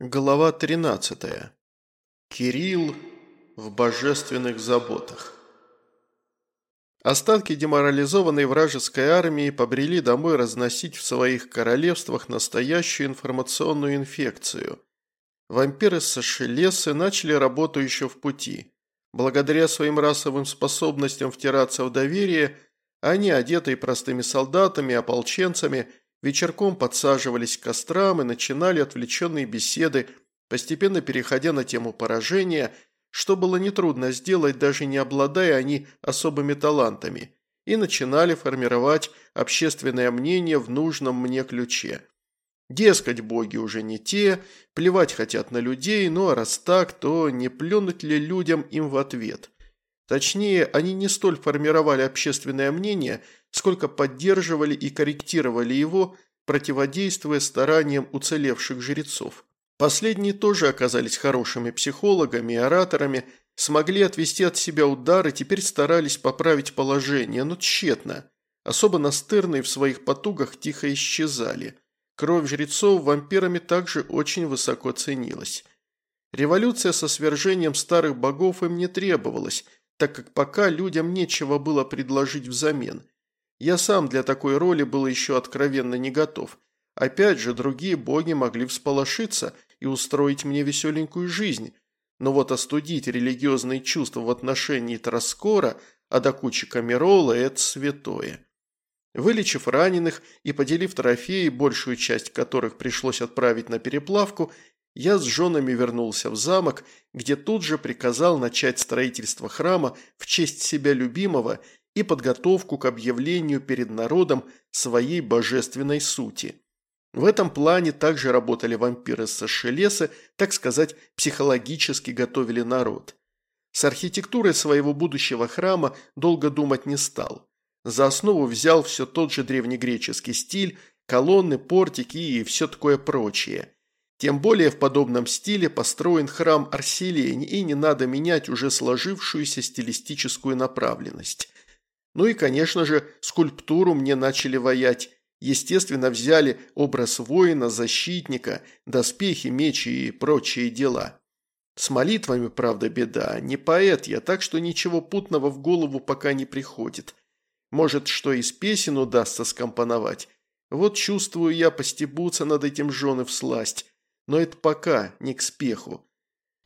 Глава 13. Кирилл в божественных заботах. Остатки деморализованной вражеской армии побрели домой разносить в своих королевствах настоящую информационную инфекцию. Вампиры с Шелесы начали работу еще в пути. Благодаря своим расовым способностям втираться в доверие, они, одетые простыми солдатами ополченцами, вечерком подсаживались к кострам и начинали отвлеченные беседы, постепенно переходя на тему поражения, что было нетрудно сделать, даже не обладая они особыми талантами, и начинали формировать общественное мнение в нужном мне ключе. Дескать, боги уже не те, плевать хотят на людей, ну а раз так, то не плюнуть ли людям им в ответ – Точнее, они не столь формировали общественное мнение, сколько поддерживали и корректировали его, противодействуя стараниям уцелевших жрецов. Последние тоже оказались хорошими психологами и ораторами, смогли отвести от себя удар и теперь старались поправить положение, но тщетно. Особо настырные в своих потугах тихо исчезали. Кровь жрецов вампирами также очень высоко ценилась. Революция со свержением старых богов им не требовалась – так как пока людям нечего было предложить взамен. Я сам для такой роли был еще откровенно не готов. Опять же, другие боги могли всполошиться и устроить мне веселенькую жизнь, но вот остудить религиозные чувства в отношении Траскора, а до кучи Камерола – это святое. Вылечив раненых и поделив трофеи, большую часть которых пришлось отправить на переплавку, я с женами вернулся в замок, где тут же приказал начать строительство храма в честь себя любимого и подготовку к объявлению перед народом своей божественной сути. В этом плане также работали вампиры со Шелеса, так сказать, психологически готовили народ. С архитектурой своего будущего храма долго думать не стал. За основу взял все тот же древнегреческий стиль, колонны, портики и все такое прочее – тем более в подобном стиле построен храм Арселень, и не надо менять уже сложившуюся стилистическую направленность. Ну и, конечно же, скульптуру мне начали воять. Естественно, взяли образ воина, защитника, доспехи, мечи и прочие дела. С молитвами, правда, беда. Не поэт я, так что ничего путного в голову пока не приходит. Может, что из песен удастся скомпоновать. Вот чувствую я постебутся над этим жены в сласть. Но это пока, не к спеху.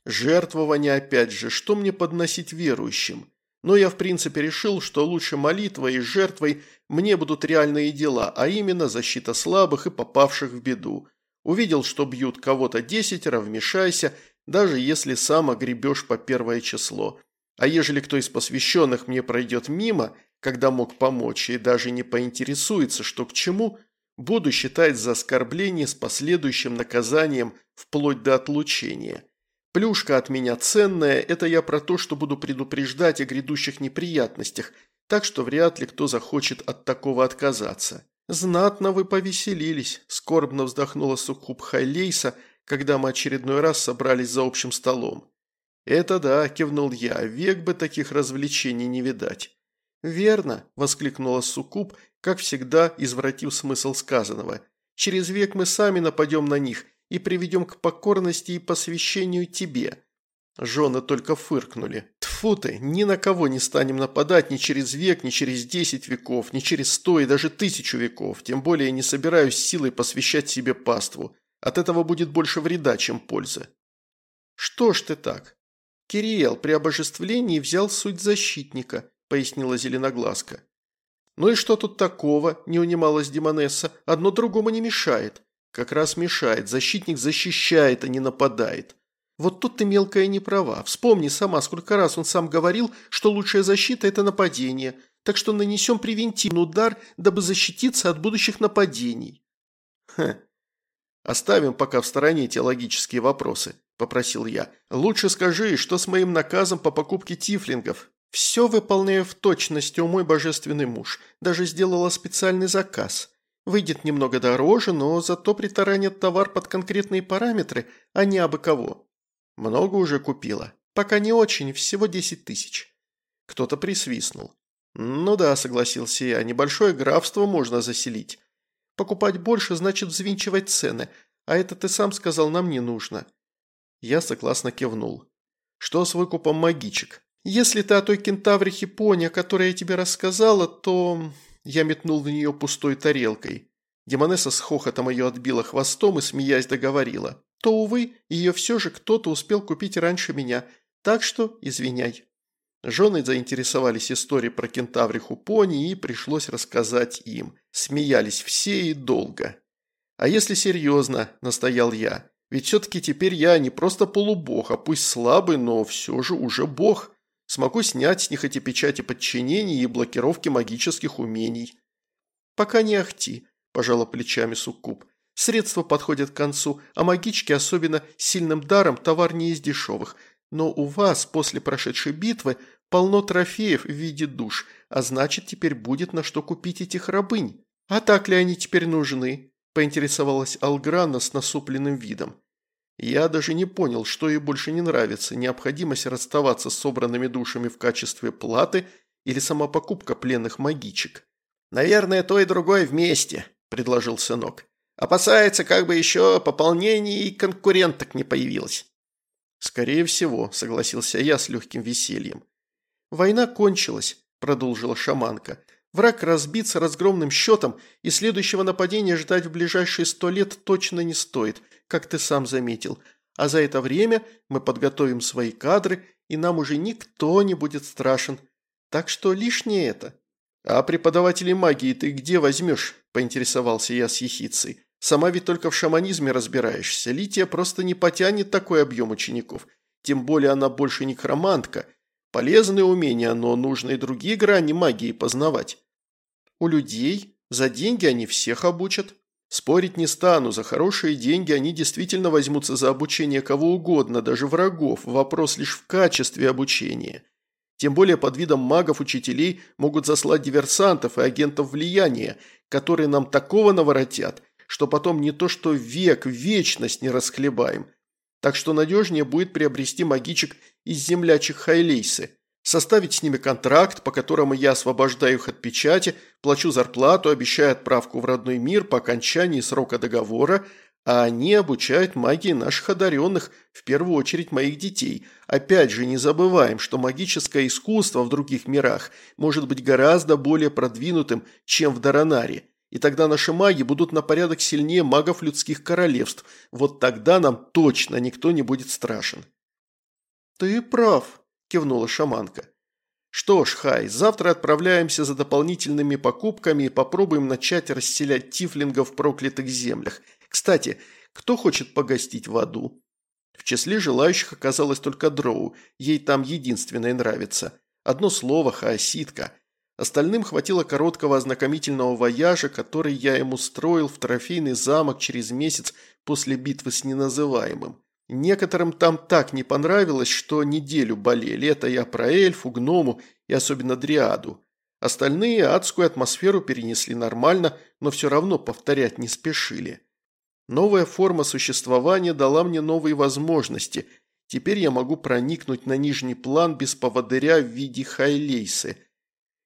Жертвование опять же, что мне подносить верующим? Но я в принципе решил, что лучше молитвой и жертвой мне будут реальные дела, а именно защита слабых и попавших в беду. Увидел, что бьют кого-то десятеро, вмешайся, даже если сам огребешь по первое число. А ежели кто из посвященных мне пройдет мимо, когда мог помочь, и даже не поинтересуется, что к чему – буду считать за оскорбление с последующим наказанием вплоть до отлучения. Плюшка от меня ценная, это я про то, что буду предупреждать о грядущих неприятностях, так что вряд ли кто захочет от такого отказаться. «Знатно вы повеселились», – скорбно вздохнула Суккуб Хайлейса, когда мы очередной раз собрались за общим столом. «Это да», – кивнул я, – «век бы таких развлечений не видать». «Верно», – воскликнула Суккуб как всегда, извратив смысл сказанного. «Через век мы сами нападем на них и приведем к покорности и посвящению тебе». Жены только фыркнули. Тфу ты, ни на кого не станем нападать ни через век, ни через десять веков, ни через сто и даже тысячу веков. Тем более не собираюсь силой посвящать себе паству. От этого будет больше вреда, чем пользы. Что ж ты так? Кириэл при обожествлении взял суть защитника, пояснила Зеленоглазка. «Ну и что тут такого?» – не унималась Демонесса. «Одно другому не мешает». «Как раз мешает. Защитник защищает, а не нападает». «Вот тут ты мелкая не права. Вспомни сама, сколько раз он сам говорил, что лучшая защита – это нападение. Так что нанесем превентивный удар, дабы защититься от будущих нападений». «Хм. Оставим пока в стороне теологические вопросы», – попросил я. «Лучше скажи, что с моим наказом по покупке тифлингов? «Все выполняю в точности, мой божественный муж. Даже сделала специальный заказ. Выйдет немного дороже, но зато притаранит товар под конкретные параметры, а не абы кого. Много уже купила. Пока не очень, всего десять тысяч». Кто-то присвистнул. «Ну да», – согласился я, – «небольшое графство можно заселить. Покупать больше значит взвинчивать цены, А это ты сам сказал, нам не нужно». Я согласно кивнул. «Что с выкупом магичек?» «Если ты о той кентаврихе пони, о которой я тебе рассказала, то...» Я метнул в нее пустой тарелкой. Демонесса с хохотом ее отбила хвостом и, смеясь, договорила. «То, увы, ее все же кто-то успел купить раньше меня, так что извиняй». Жены заинтересовались историей про кентавриху пони и пришлось рассказать им. Смеялись все и долго. «А если серьезно?» – настоял я. «Ведь все-таки теперь я не просто полубог, а пусть слабый, но все же уже бог. Смогу снять с них эти печати подчинения и блокировки магических умений». «Пока не ахти», – пожала плечами Суккуб. «Средства подходят к концу, а магички, особенно сильным даром, товар не из дешевых – но у вас после прошедшей битвы полно трофеев в виде душ, а значит, теперь будет на что купить этих рабынь. А так ли они теперь нужны?» – поинтересовалась Алграна с насупленным видом. Я даже не понял, что ей больше не нравится – необходимость расставаться с собранными душами в качестве платы или сама покупка пленных магичек. «Наверное, то и другое вместе», – предложил сынок. «Опасается, как бы еще пополнений и конкуренток не появилось». «Скорее всего», – согласился я с легким весельем. «Война кончилась», – продолжила шаманка. «Враг разбит разгромным счетом, и следующего нападения ждать в ближайшие сто лет точно не стоит, как ты сам заметил. А за это время мы подготовим свои кадры, и нам уже никто не будет страшен. Так что лишнее это». «А преподавателей магии ты где возьмешь?» – поинтересовался я с ехицей. Сама ведь только в шаманизме разбираешься. Лития просто не потянет такой объем учеников. Тем более она больше не хромантка. Полезные умения, но нужно и другие грани магии познавать. У людей за деньги они всех обучат. Спорить не стану, за хорошие деньги они действительно возьмутся за обучение кого угодно, даже врагов. Вопрос лишь в качестве обучения. Тем более под видом магов-учителей могут заслать диверсантов и агентов влияния, которые нам такого наворотят – что потом не то что век, вечность не расхлебаем. Так что надежнее будет приобрести магичек из землячих Хайлейсы, составить с ними контракт, по которому я освобождаю их от печати, плачу зарплату, обещаю отправку в родной мир по окончании срока договора, а они обучают магии наших одаренных, в первую очередь моих детей. Опять же, не забываем, что магическое искусство в других мирах может быть гораздо более продвинутым, чем в Даранаре. И тогда наши маги будут на порядок сильнее магов людских королевств. Вот тогда нам точно никто не будет страшен». «Ты прав», – кивнула шаманка. «Что ж, Хай, завтра отправляемся за дополнительными покупками и попробуем начать расселять тифлингов в проклятых землях. Кстати, кто хочет погостить в аду?» В числе желающих оказалось только Дроу, ей там единственное нравится. Одно слово – хаоситка – Остальным хватило короткого ознакомительного вояжа, который я ему строил в трофейный замок через месяц после битвы с неназываемым. Некоторым там так не понравилось, что неделю болели. Это я про эльфу, гному и особенно дриаду. Остальные адскую атмосферу перенесли нормально, но все равно повторять не спешили. Новая форма существования дала мне новые возможности. Теперь я могу проникнуть на нижний план без поводыря в виде хайлейсы –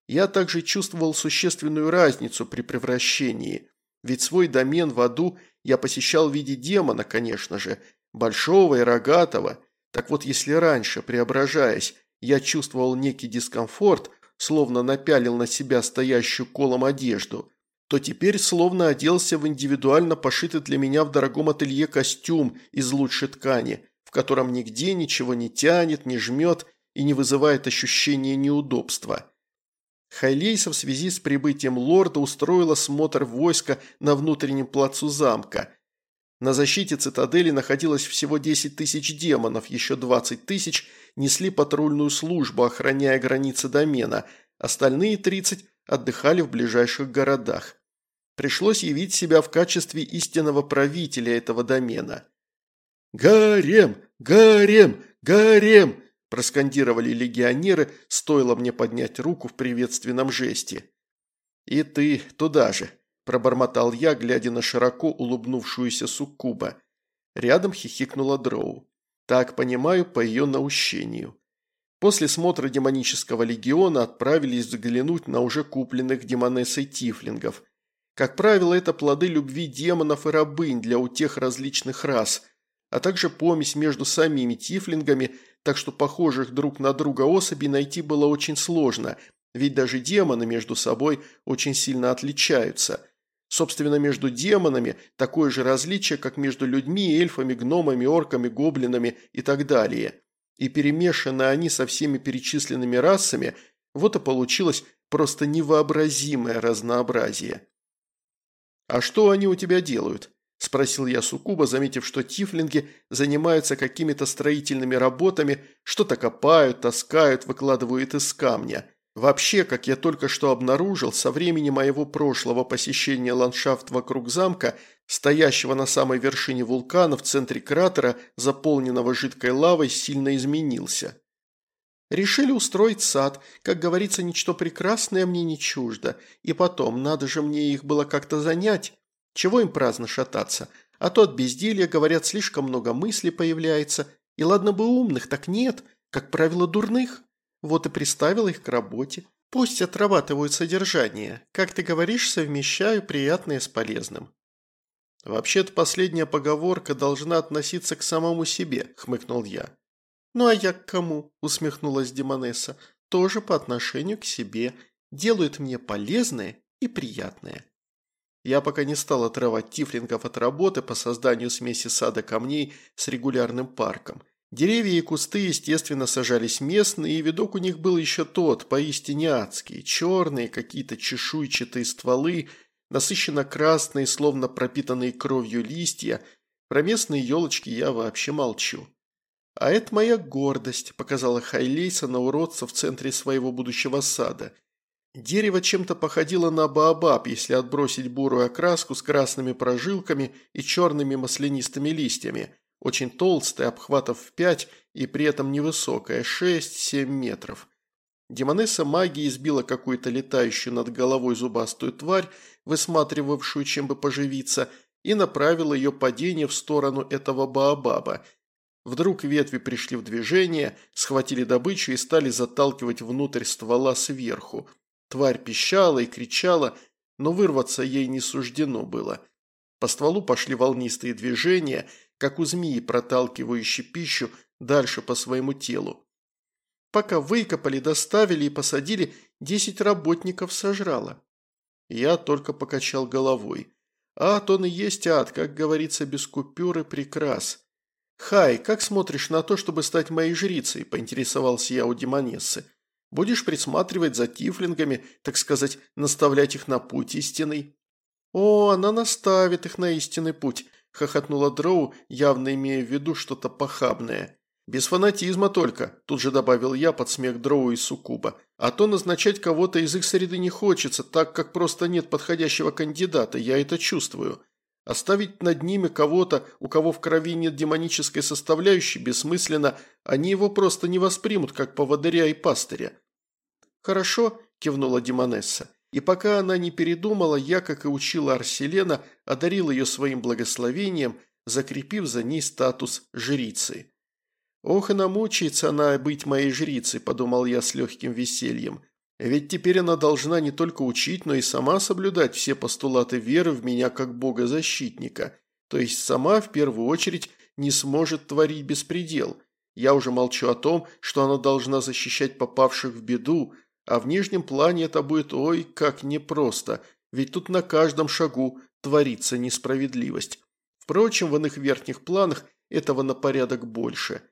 я также чувствовал существенную разницу при превращении, ведь свой домен в аду я посещал в виде демона, конечно же, большого и рогатого. Так вот, если раньше, преображаясь, я чувствовал некий дискомфорт, словно напялил на себя стоящую колом одежду, то теперь словно оделся в индивидуально пошитый для меня в дорогом ателье костюм из лучшей ткани, в котором нигде ничего не тянет, не жмет и не вызывает ощущения неудобства. Хайлейса в связи с прибытием лорда устроила смотр войска на внутреннем плацу замка. На защите цитадели находилось всего 10 тысяч демонов, еще 20 тысяч несли патрульную службу, охраняя границы домена, остальные 30 отдыхали в ближайших городах. Пришлось явить себя в качестве истинного правителя этого домена. «Гарем! Гарем! Гарем!» – проскандировали легионеры, стоило мне поднять руку в приветственном жесте. «И ты туда же», – пробормотал я, глядя на широко улыбнувшуюся суккуба. Рядом хихикнула Дроу. Так понимаю, по ее наущению. После смотра демонического легиона отправились взглянуть на уже купленных демонессой тифлингов. Как правило, это плоды любви демонов и рабынь для утех различных рас, а также помесь между самими тифлингами, так что похожих друг на друга особей найти было очень сложно, ведь даже демоны между собой очень сильно отличаются. Собственно, между демонами такое же различие, как между людьми, эльфами, гномами, орками, гоблинами и так далее. И перемешаны они со всеми перечисленными расами, вот и получилось просто невообразимое разнообразие. «А что они у тебя делают?» – спросил я Сукуба, заметив, что тифлинги занимаются какими-то строительными работами, что-то копают, таскают, выкладывают из камня – Вообще, как я только что обнаружил, со времени моего прошлого посещения ландшафт вокруг замка, стоящего на самой вершине вулкана в центре кратера, заполненного жидкой лавой, сильно изменился. Решили устроить сад, как говорится, ничто прекрасное мне не чуждо, и потом, надо же мне их было как-то занять. Чего им праздно шататься? А то от безделья, говорят, слишком много мыслей появляется, и ладно бы умных, так нет, как правило, дурных. Вот и приставил их к работе. Пусть отрабатывают содержание. Как ты говоришь, совмещаю приятное с полезным». «Вообще-то последняя поговорка должна относиться к самому себе», – хмыкнул я. «Ну а я к кому?» – усмехнулась Демонесса. «Тоже по отношению к себе. Делают мне полезное и приятное». Я пока не стал отрывать тифлингов от работы по созданию смеси сада камней с регулярным парком – Деревья и кусты, естественно, сажались местные, и видок у них был еще тот, поистине адский. Черные, какие-то чешуйчатые стволы, насыщенно красные, словно пропитанные кровью листья. Про местные елочки я вообще молчу. «А это моя гордость», – показала Хайлейса на уродца в центре своего будущего сада. Дерево чем-то походило на баобаб, если отбросить бурую окраску с красными прожилками и черными маслянистыми листьями – очень толстая, обхватов в пять и при этом невысокая, 6-7 метров. Демонесса магии избила какую-то летающую над головой зубастую тварь, высматривавшую, чем бы поживиться, и направила ее падение в сторону этого Баобаба. Вдруг ветви пришли в движение, схватили добычу и стали заталкивать внутрь ствола сверху. Тварь пищала и кричала, но вырваться ей не суждено было. По стволу пошли волнистые движения – как у змеи, проталкивающей пищу дальше по своему телу. Пока выкопали, доставили и посадили, десять работников сожрало. Я только покачал головой. Ад он и есть ад, как говорится, без купюры прекрас. «Хай, как смотришь на то, чтобы стать моей жрицей?» – поинтересовался я у демонессы. «Будешь присматривать за тифлингами, так сказать, наставлять их на путь истинный?» «О, она наставит их на истинный путь хохотнула Дроу, явно имея в виду что-то похабное. «Без фанатизма только», – тут же добавил я под смех Дроу и Сукуба. «А то назначать кого-то из их среды не хочется, так как просто нет подходящего кандидата, я это чувствую. Оставить над ними кого-то, у кого в крови нет демонической составляющей, бессмысленно, они его просто не воспримут, как поводыря и пастыря». «Хорошо», – кивнула Демонесса. И пока она не передумала, я, как и учила Арселена, одарил ее своим благословением, закрепив за ней статус жрицы. «Ох, и намучается она быть моей жрицей», – подумал я с легким весельем. «Ведь теперь она должна не только учить, но и сама соблюдать все постулаты веры в меня как бога-защитника. То есть сама, в первую очередь, не сможет творить беспредел. Я уже молчу о том, что она должна защищать попавших в беду, а в нижнем плане это будет ой, как непросто, ведь тут на каждом шагу творится несправедливость. Впрочем, в иных верхних планах этого на порядок больше.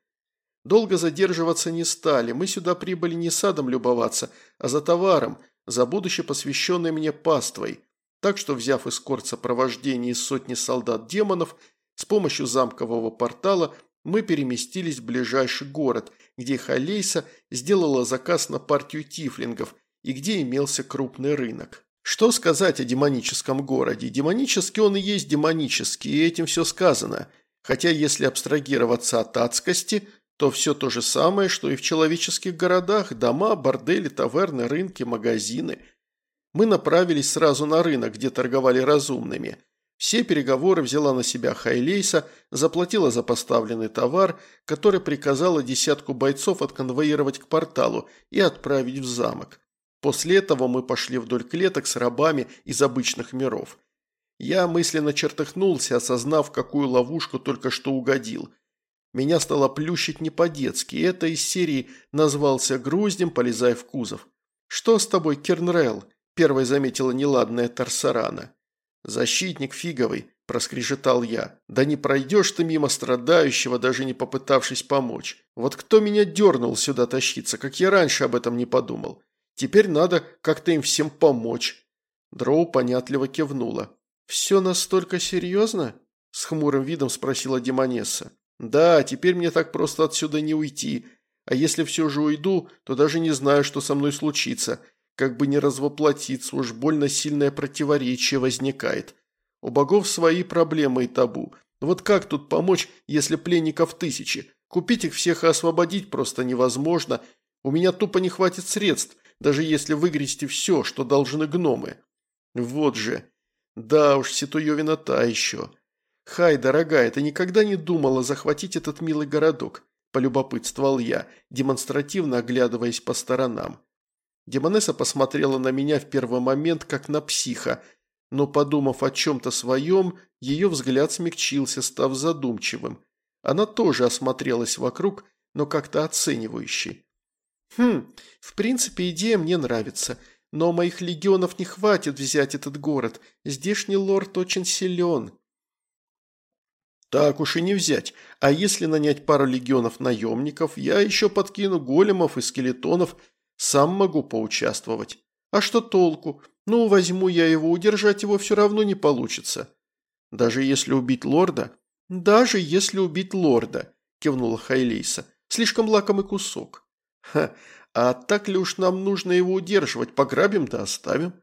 Долго задерживаться не стали, мы сюда прибыли не садом любоваться, а за товаром, за будущее посвященное мне паствой. Так что, взяв эскорт сопровождения из сотни солдат-демонов, с помощью замкового портала мы переместились в ближайший город, где Халейса сделала заказ на партию тифлингов и где имелся крупный рынок. Что сказать о демоническом городе? Демонический он и есть демонический, и этим все сказано. Хотя если абстрагироваться от адскости, то все то же самое, что и в человеческих городах – дома, бордели, таверны, рынки, магазины. Мы направились сразу на рынок, где торговали разумными – все переговоры взяла на себя Хайлейса, заплатила за поставленный товар, который приказала десятку бойцов отконвоировать к порталу и отправить в замок. После этого мы пошли вдоль клеток с рабами из обычных миров. Я мысленно чертыхнулся, осознав, какую ловушку только что угодил. Меня стало плющить не по-детски, это из серии назвался груздем, полезая в кузов. «Что с тобой, Кернрелл?» – первой заметила неладная Тарсарана. «Защитник фиговый», – проскрежетал я. «Да не пройдешь ты мимо страдающего, даже не попытавшись помочь. Вот кто меня дернул сюда тащиться, как я раньше об этом не подумал. Теперь надо как-то им всем помочь». Дроу понятливо кивнула. «Все настолько серьезно?» – с хмурым видом спросила Демонесса. «Да, теперь мне так просто отсюда не уйти. А если все же уйду, то даже не знаю, что со мной случится. Как бы не развоплотиться, уж больно сильное противоречие возникает. У богов свои проблемы и табу. Вот как тут помочь, если пленников тысячи? Купить их всех и освободить просто невозможно. У меня тупо не хватит средств, даже если выгрести все, что должны гномы. Вот же. Да уж, Ситуевина та еще. Хай, дорогая, ты никогда не думала захватить этот милый городок? Полюбопытствовал я, демонстративно оглядываясь по сторонам. Демонесса посмотрела на меня в первый момент, как на психа, но, подумав о чем-то своем, ее взгляд смягчился, став задумчивым. Она тоже осмотрелась вокруг, но как-то оценивающей. «Хм, в принципе, идея мне нравится, но моих легионов не хватит взять этот город. Здешний лорд очень силен». «Так уж и не взять. А если нанять пару легионов наемников, я еще подкину големов и скелетонов, сам могу поучаствовать. А что толку? Ну, возьму я его, удержать его все равно не получится. Даже если убить лорда? Даже если убить лорда, кивнула Хайлейса. Слишком лакомый кусок. Ха, а так ли уж нам нужно его удерживать? Пограбим да оставим.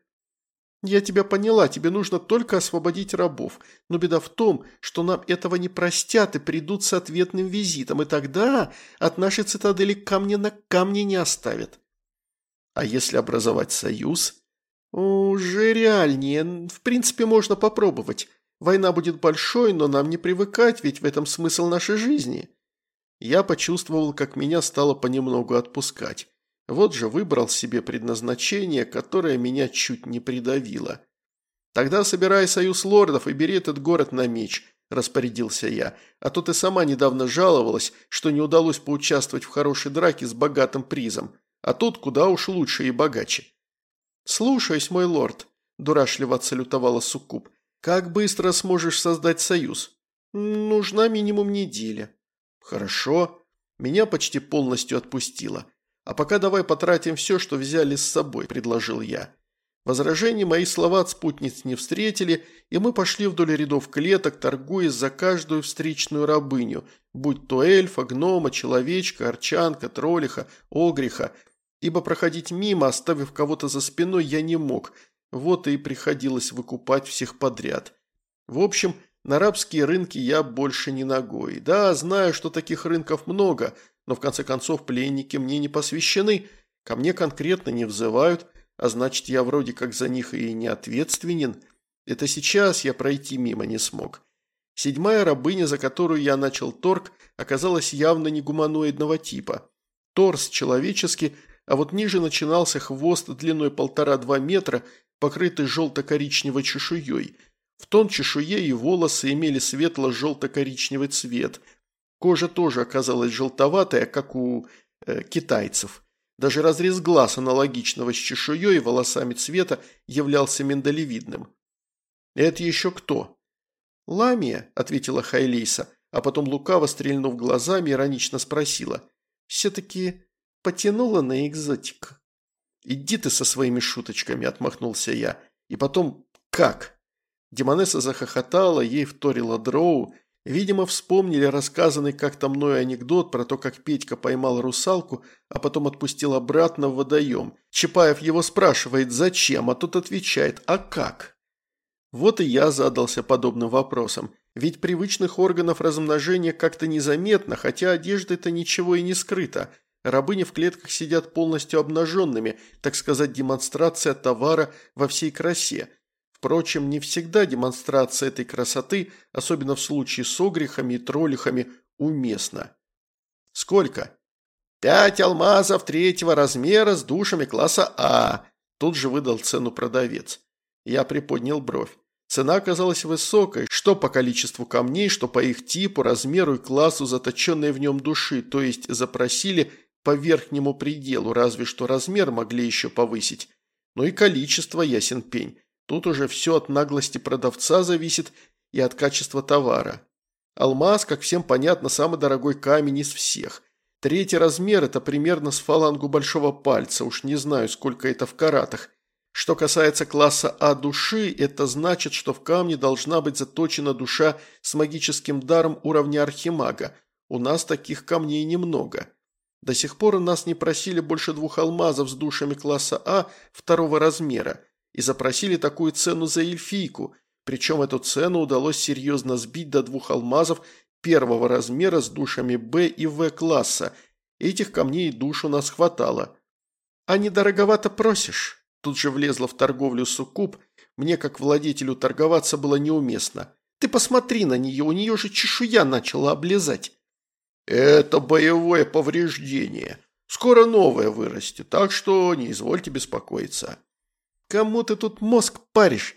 «Я тебя поняла, тебе нужно только освободить рабов. Но беда в том, что нам этого не простят и придут с ответным визитом, и тогда от нашей цитадели камня на камне не оставят». А если образовать союз? Уже реальнее. В принципе, можно попробовать. Война будет большой, но нам не привыкать, ведь в этом смысл нашей жизни. Я почувствовал, как меня стало понемногу отпускать. Вот же выбрал себе предназначение, которое меня чуть не придавило. «Тогда собирай союз лордов и бери этот город на меч», – распорядился я. «А то ты сама недавно жаловалась, что не удалось поучаствовать в хорошей драке с богатым призом. А тут куда уж лучше и богаче. «Слушаюсь, мой лорд», – дурашливо отсалютовала Суккуб. «Как быстро сможешь создать союз?» «Нужна минимум неделя». «Хорошо». Меня почти полностью отпустило. «А пока давай потратим все, что взяли с собой», – предложил я. Возражений мои слова от спутниц не встретили, и мы пошли вдоль рядов клеток, торгуясь за каждую встречную рабыню, будь то эльфа, гнома, человечка, арчанка, троллиха, огриха – ибо проходить мимо, оставив кого-то за спиной, я не мог, вот и приходилось выкупать всех подряд. В общем, на арабские рынки я больше не ногой. Да, знаю, что таких рынков много, но в конце концов пленники мне не посвящены, ко мне конкретно не взывают, а значит я вроде как за них и не ответственен. Это сейчас я пройти мимо не смог. Седьмая рабыня, за которую я начал торг, оказалась явно не гуманоидного типа. Торс человеческий, а вот ниже начинался хвост длиной полтора-два метра, покрытый желто-коричневой чешуей. В тон чешуе и волосы имели светло-желто-коричневый цвет. Кожа тоже оказалась желтоватая, как у э, китайцев. Даже разрез глаз аналогичного с чешуей и волосами цвета являлся миндалевидным. «Это еще кто?» «Ламия», – ответила Хайлейса, а потом лукаво стрельнув глазами, иронично спросила. «Все-таки потянуло на экзотик. «Иди ты со своими шуточками», – отмахнулся я. «И потом, как?» Демонесса захохотала, ей вторила дроу. Видимо, вспомнили рассказанный как-то мной анекдот про то, как Петька поймал русалку, а потом отпустил обратно в водоем. Чапаев его спрашивает, зачем, а тот отвечает, а как? Вот и я задался подобным вопросом. Ведь привычных органов размножения как-то незаметно, хотя одежды-то ничего и не скрыто – Рабыни в клетках сидят полностью обнаженными, так сказать, демонстрация товара во всей красе. Впрочем, не всегда демонстрация этой красоты, особенно в случае с огрехами и троллихами, уместна. Сколько? Пять алмазов третьего размера с душами класса А, Тут же выдал цену продавец. Я приподнял бровь. Цена оказалась высокой, что по количеству камней, что по их типу, размеру и классу заточенной в нем души, то есть запросили по верхнему пределу, разве что размер могли еще повысить. Ну и количество, ясен пень. Тут уже все от наглости продавца зависит и от качества товара. Алмаз, как всем понятно, самый дорогой камень из всех. Третий размер – это примерно с фалангу большого пальца, уж не знаю, сколько это в каратах. Что касается класса А души, это значит, что в камне должна быть заточена душа с магическим даром уровня архимага. У нас таких камней немного. До сих пор нас не просили больше двух алмазов с душами класса А второго размера и запросили такую цену за эльфийку, причем эту цену удалось серьезно сбить до двух алмазов первого размера с душами Б и В класса. Этих камней и душ у нас хватало. «А недороговато просишь?» Тут же влезла в торговлю суккуб. Мне, как владетелю, торговаться было неуместно. «Ты посмотри на нее, у нее же чешуя начала облезать». «Это боевое повреждение. Скоро новое вырастет, так что не извольте беспокоиться». «Кому ты тут мозг паришь?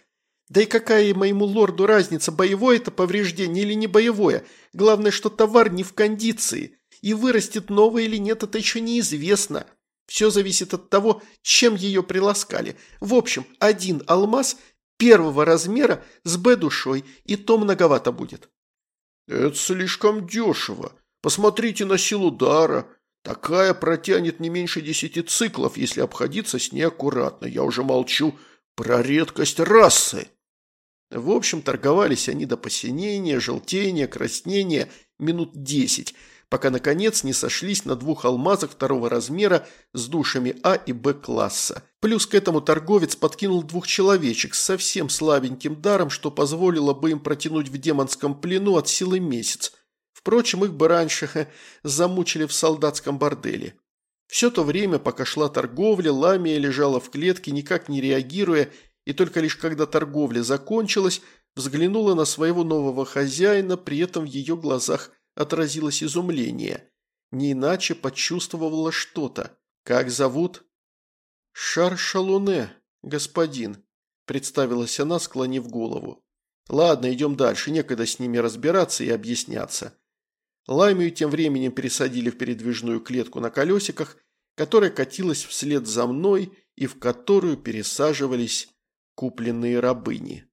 Да и какая моему лорду разница, боевое это повреждение или не боевое? Главное, что товар не в кондиции. И вырастет новое или нет, это еще неизвестно. Все зависит от того, чем ее приласкали. В общем, один алмаз первого размера с Б-душой, и то многовато будет». «Это слишком дешево. Посмотрите на силу дара. Такая протянет не меньше десяти циклов, если обходиться с ней аккуратно. Я уже молчу про редкость расы». В общем, торговались они до посинения, желтения, краснения минут десять, пока, наконец, не сошлись на двух алмазах второго размера с душами А и Б класса. Плюс к этому торговец подкинул двух человечек с совсем слабеньким даром, что позволило бы им протянуть в демонском плену от силы месяц – Впрочем, их бы раньше замучили в солдатском борделе. Все то время, пока шла торговля, Ламия лежала в клетке, никак не реагируя, и только лишь когда торговля закончилась, взглянула на своего нового хозяина, при этом в ее глазах отразилось изумление. Не иначе почувствовала что-то. «Как зовут?» «Шар Шалуне, господин», – представилась она, склонив голову. «Ладно, идем дальше, некогда с ними разбираться и объясняться. Ламию тем временем пересадили в передвижную клетку на колесиках, которая катилась вслед за мной и в которую пересаживались купленные рабыни.